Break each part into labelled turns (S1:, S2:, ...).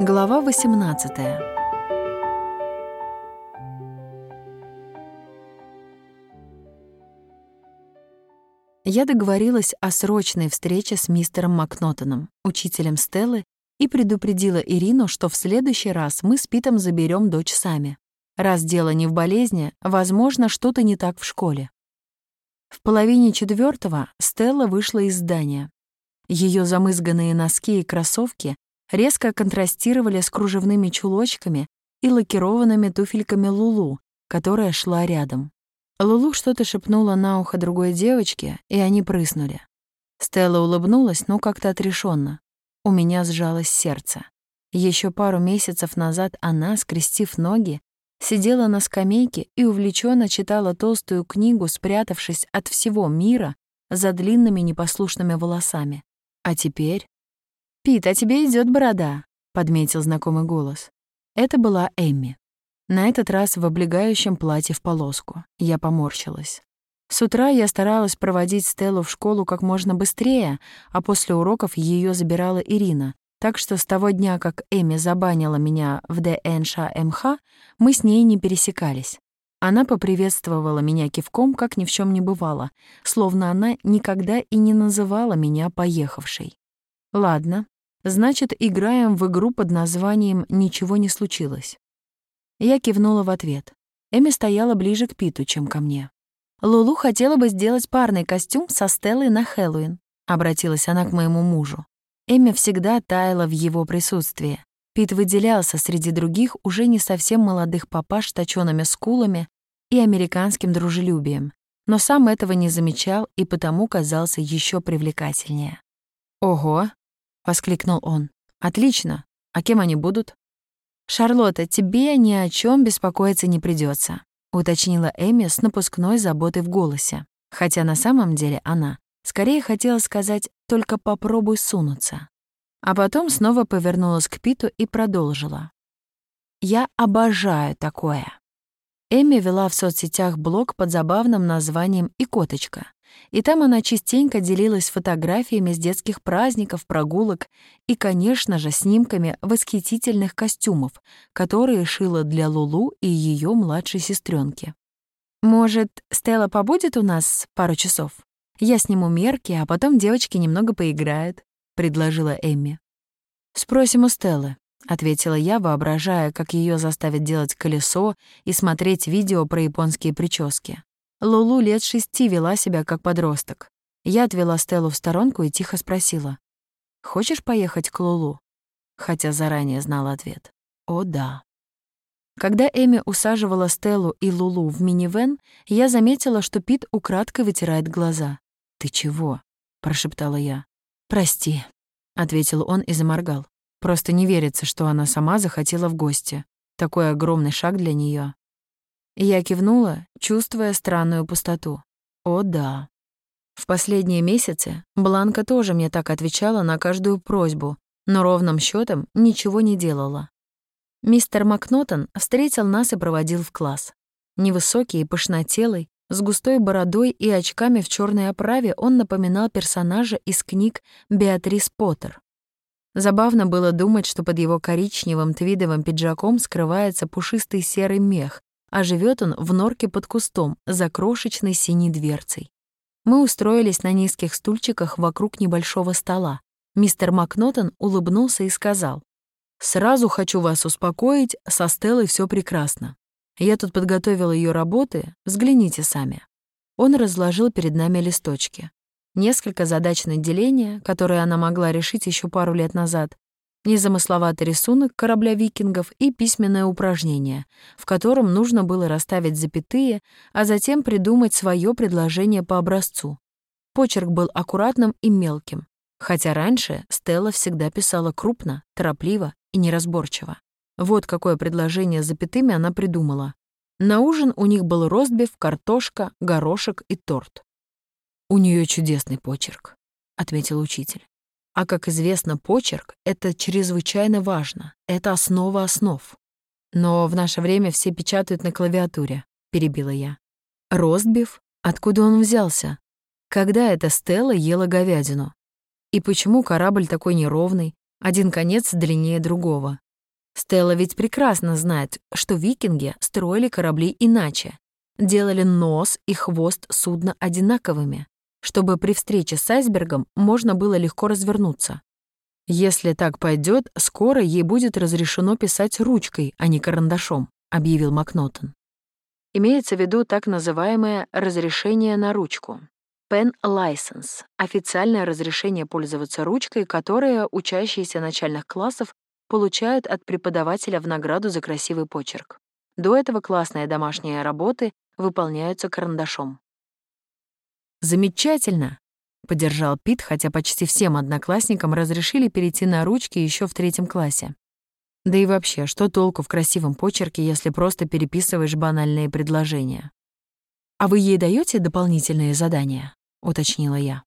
S1: Глава 18 Я договорилась о срочной встрече с мистером Макнотоном, учителем Стеллы, и предупредила Ирину, что в следующий раз мы с Питом заберем дочь сами. Раз дело не в болезни, возможно, что-то не так в школе. В половине четвертого Стелла вышла из здания. Ее замызганные носки и кроссовки резко контрастировали с кружевными чулочками и лакированными туфельками Лулу, которая шла рядом. Лулу что-то шепнула на ухо другой девочке, и они прыснули. Стелла улыбнулась, но как-то отрешенно. У меня сжалось сердце. Еще пару месяцев назад она, скрестив ноги, сидела на скамейке и увлеченно читала толстую книгу, спрятавшись от всего мира за длинными непослушными волосами. А теперь «Пит, а тебе идет борода», — подметил знакомый голос. Это была Эмми. На этот раз в облегающем платье в полоску. Я поморщилась. С утра я старалась проводить Стеллу в школу как можно быстрее, а после уроков ее забирала Ирина. Так что с того дня, как Эми забанила меня в ДНШМХ, мы с ней не пересекались. Она поприветствовала меня кивком, как ни в чем не бывало, словно она никогда и не называла меня поехавшей. Ладно, Значит, играем в игру под названием «Ничего не случилось». Я кивнула в ответ. Эми стояла ближе к Питу, чем ко мне. «Лулу хотела бы сделать парный костюм со Стеллой на Хэллоуин», — обратилась она к моему мужу. Эми всегда таяла в его присутствии. Пит выделялся среди других уже не совсем молодых папаш с точёными скулами и американским дружелюбием, но сам этого не замечал и потому казался еще привлекательнее. «Ого, воскликнул он. «Отлично. А кем они будут?» «Шарлотта, тебе ни о чем беспокоиться не придется, уточнила Эми с напускной заботой в голосе, хотя на самом деле она скорее хотела сказать «только попробуй сунуться». А потом снова повернулась к Питу и продолжила. «Я обожаю такое». Эми вела в соцсетях блог под забавным названием «Икоточка», и там она частенько делилась фотографиями с детских праздников, прогулок и, конечно же, снимками восхитительных костюмов, которые шила для Лулу и ее младшей сестренки. «Может, Стелла побудет у нас пару часов? Я сниму мерки, а потом девочки немного поиграют», — предложила Эмми. «Спросим у Стеллы», — ответила я, воображая, как ее заставят делать колесо и смотреть видео про японские прически. Лулу лет шести вела себя как подросток. Я отвела Стеллу в сторонку и тихо спросила. «Хочешь поехать к Лулу?» Хотя заранее знала ответ. «О, да». Когда Эми усаживала Стеллу и Лулу в минивэн, я заметила, что Пит украдкой вытирает глаза. «Ты чего?» — прошептала я. «Прости», — ответил он и заморгал. «Просто не верится, что она сама захотела в гости. Такой огромный шаг для нее. Я кивнула, чувствуя странную пустоту. О, да. В последние месяцы Бланка тоже мне так отвечала на каждую просьбу, но ровным счетом ничего не делала. Мистер Макнотон встретил нас и проводил в класс. Невысокий и пышнотелый, с густой бородой и очками в черной оправе он напоминал персонажа из книг Беатрис Поттер. Забавно было думать, что под его коричневым твидовым пиджаком скрывается пушистый серый мех, а живет он в норке под кустом за крошечной синей дверцей. Мы устроились на низких стульчиках вокруг небольшого стола. Мистер Макнотон улыбнулся и сказал, «Сразу хочу вас успокоить, со Стеллой все прекрасно. Я тут подготовил ее работы, взгляните сами». Он разложил перед нами листочки. Несколько задач на деление, которые она могла решить еще пару лет назад, незамысловатый рисунок корабля викингов и письменное упражнение, в котором нужно было расставить запятые, а затем придумать свое предложение по образцу. Почерк был аккуратным и мелким, хотя раньше Стелла всегда писала крупно, торопливо и неразборчиво. Вот какое предложение с запятыми она придумала. На ужин у них был ростбиф, картошка, горошек и торт. «У нее чудесный почерк», — отметил учитель. А, как известно, почерк — это чрезвычайно важно, это основа основ. Но в наше время все печатают на клавиатуре, — перебила я. Ростбиф? Откуда он взялся? Когда эта Стелла ела говядину? И почему корабль такой неровный, один конец длиннее другого? Стелла ведь прекрасно знает, что викинги строили корабли иначе. Делали нос и хвост судна одинаковыми, чтобы при встрече с айсбергом можно было легко развернуться. «Если так пойдет, скоро ей будет разрешено писать ручкой, а не карандашом», — объявил Макнотон. Имеется в виду так называемое «разрешение на ручку». Pen License — официальное разрешение пользоваться ручкой, которое учащиеся начальных классов получают от преподавателя в награду за красивый почерк. До этого классные домашние работы выполняются карандашом. «Замечательно!» — поддержал Пит, хотя почти всем одноклассникам разрешили перейти на ручки еще в третьем классе. Да и вообще, что толку в красивом почерке, если просто переписываешь банальные предложения? «А вы ей даете дополнительные задания?» — уточнила я.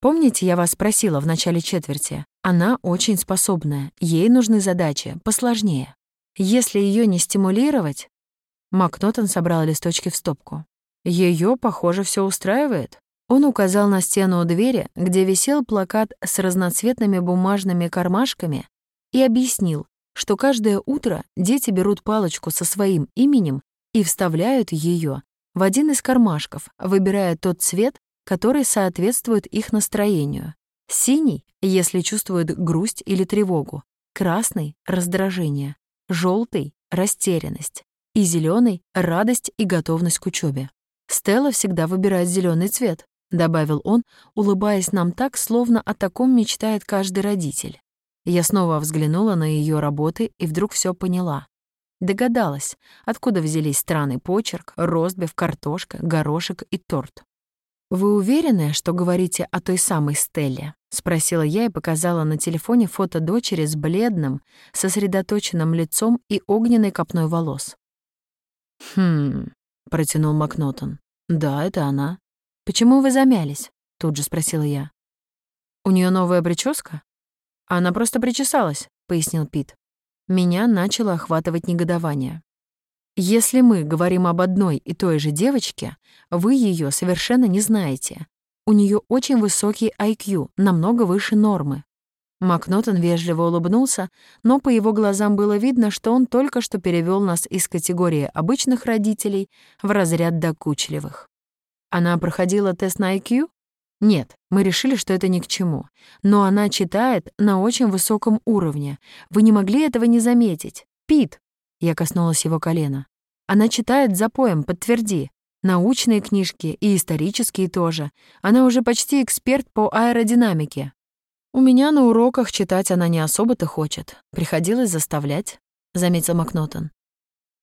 S1: «Помните, я вас спросила в начале четверти? Она очень способная, ей нужны задачи посложнее. Если ее не стимулировать...» Макнотон собрал листочки в стопку. Ее, похоже, все устраивает. Он указал на стену у двери, где висел плакат с разноцветными бумажными кармашками, и объяснил, что каждое утро дети берут палочку со своим именем и вставляют ее в один из кармашков, выбирая тот цвет, который соответствует их настроению. Синий, если чувствуют грусть или тревогу, красный — раздражение, желтый — растерянность, и зеленый — радость и готовность к учебе. Стелла всегда выбирает зеленый цвет, добавил он, улыбаясь нам так, словно о таком мечтает каждый родитель. Я снова взглянула на ее работы и вдруг все поняла. Догадалась, откуда взялись странный почерк, ростбиф, картошка, горошек и торт. «Вы уверены, что говорите о той самой Стелле?» — спросила я и показала на телефоне фото дочери с бледным, сосредоточенным лицом и огненной копной волос. «Хм...» — протянул Макнотон. «Да, это она». «Почему вы замялись?» — тут же спросила я. «У нее новая прическа?» «Она просто причесалась», — пояснил Пит. Меня начало охватывать негодование. Если мы говорим об одной и той же девочке, вы ее совершенно не знаете. У нее очень высокий IQ, намного выше нормы. Макнотон вежливо улыбнулся, но по его глазам было видно, что он только что перевел нас из категории обычных родителей в разряд докучливых. Она проходила тест на IQ? Нет, мы решили, что это ни к чему. Но она читает на очень высоком уровне. Вы не могли этого не заметить. Пит, я коснулась его колена. Она читает за поем, подтверди. Научные книжки и исторические тоже. Она уже почти эксперт по аэродинамике. У меня на уроках читать она не особо-то хочет. Приходилось заставлять, заметил Макнотон.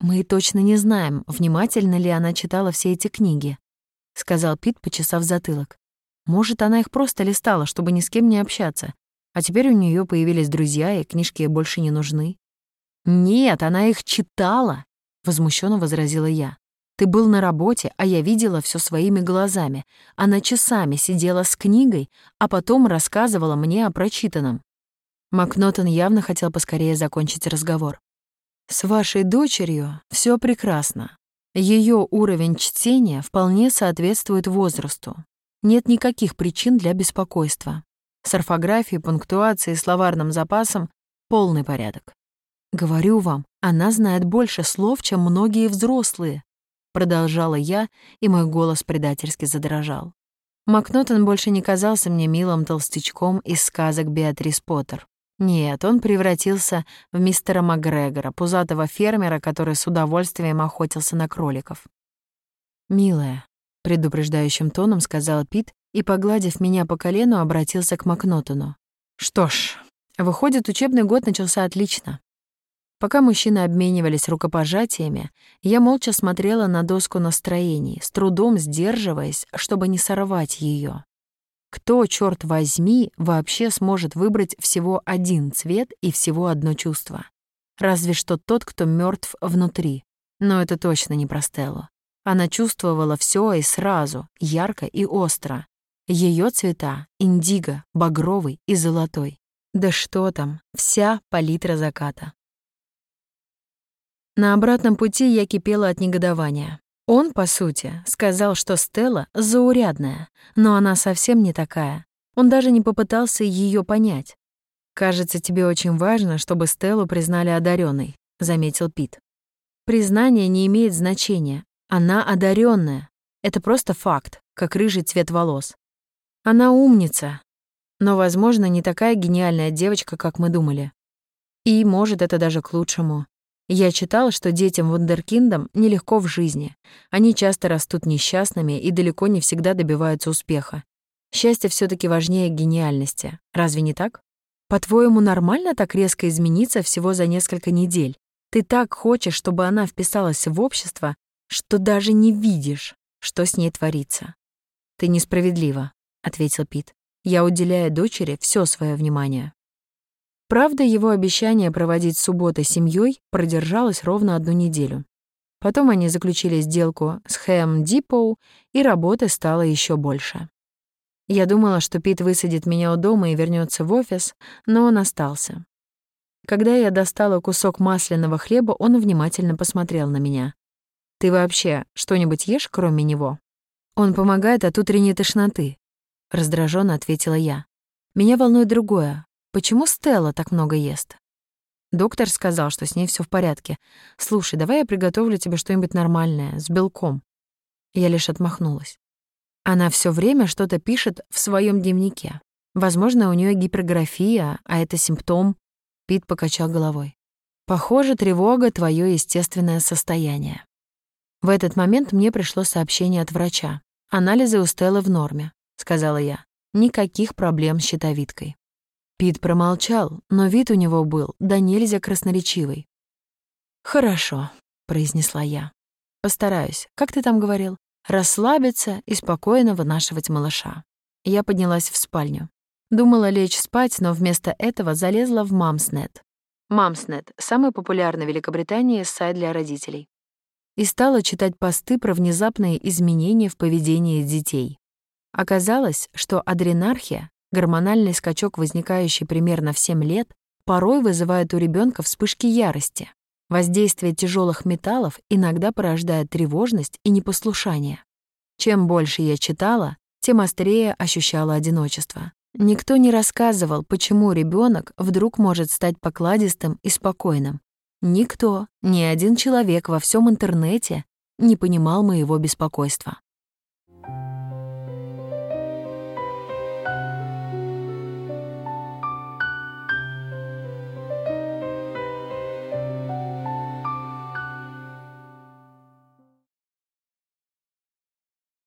S1: Мы точно не знаем, внимательно ли она читала все эти книги, сказал Пит, почесав затылок. Может, она их просто листала, чтобы ни с кем не общаться. А теперь у нее появились друзья, и книжки ей больше не нужны. «Нет, она их читала», — возмущенно возразила я. «Ты был на работе, а я видела все своими глазами. Она часами сидела с книгой, а потом рассказывала мне о прочитанном». Макнотон явно хотел поскорее закончить разговор. «С вашей дочерью все прекрасно. Ее уровень чтения вполне соответствует возрасту. Нет никаких причин для беспокойства. С орфографией, пунктуацией словарным запасом полный порядок. «Говорю вам, она знает больше слов, чем многие взрослые», продолжала я, и мой голос предательски задрожал. Макнотон больше не казался мне милым толстячком из сказок Беатрис Поттер. Нет, он превратился в мистера Макгрегора, пузатого фермера, который с удовольствием охотился на кроликов. «Милая», — предупреждающим тоном сказал Пит и, погладив меня по колену, обратился к Макнотону. «Что ж, выходит, учебный год начался отлично. Пока мужчины обменивались рукопожатиями, я молча смотрела на доску настроений, с трудом сдерживаясь, чтобы не сорвать ее. Кто, черт возьми, вообще сможет выбрать всего один цвет и всего одно чувство? Разве что тот, кто мертв внутри. Но это точно не про Стеллу. Она чувствовала все и сразу, ярко и остро. Ее цвета — индиго, багровый и золотой. Да что там, вся палитра заката. На обратном пути я кипела от негодования. Он, по сути, сказал, что Стелла заурядная, но она совсем не такая. Он даже не попытался ее понять. «Кажется, тебе очень важно, чтобы Стеллу признали одаренной, заметил Пит. «Признание не имеет значения. Она одаренная. Это просто факт, как рыжий цвет волос. Она умница, но, возможно, не такая гениальная девочка, как мы думали. И, может, это даже к лучшему. Я читал, что детям вундеркиндам нелегко в жизни. Они часто растут несчастными и далеко не всегда добиваются успеха. Счастье все таки важнее гениальности. Разве не так? По-твоему, нормально так резко измениться всего за несколько недель? Ты так хочешь, чтобы она вписалась в общество, что даже не видишь, что с ней творится. Ты несправедлива, ответил Пит. Я уделяю дочери все свое внимание. Правда, его обещание проводить субботы с семьей продержалось ровно одну неделю. Потом они заключили сделку с Хэм Дипоу, и работы стало еще больше. Я думала, что Пит высадит меня у дома и вернется в офис, но он остался. Когда я достала кусок масляного хлеба, он внимательно посмотрел на меня. «Ты вообще что-нибудь ешь, кроме него?» «Он помогает от утренней тошноты», — раздраженно ответила я. «Меня волнует другое. Почему Стелла так много ест? Доктор сказал, что с ней все в порядке. Слушай, давай я приготовлю тебе что-нибудь нормальное, с белком. Я лишь отмахнулась. Она все время что-то пишет в своем дневнике. Возможно, у нее гиперграфия, а это симптом. Пит покачал головой. Похоже, тревога — твое естественное состояние. В этот момент мне пришло сообщение от врача. Анализы у Стеллы в норме, сказала я. Никаких проблем с щитовидкой. Пит промолчал, но вид у него был да нельзя красноречивый. «Хорошо», — произнесла я. «Постараюсь. Как ты там говорил? Расслабиться и спокойно вынашивать малыша». Я поднялась в спальню. Думала лечь спать, но вместо этого залезла в Мамснет. Мамснет — самый популярный в Великобритании сайт для родителей. И стала читать посты про внезапные изменения в поведении детей. Оказалось, что адренархия Гормональный скачок, возникающий примерно в 7 лет, порой вызывает у ребенка вспышки ярости. Воздействие тяжелых металлов иногда порождает тревожность и непослушание. Чем больше я читала, тем острее ощущала одиночество. Никто не рассказывал, почему ребенок вдруг может стать покладистым и спокойным. Никто, ни один человек во всем интернете не понимал моего беспокойства.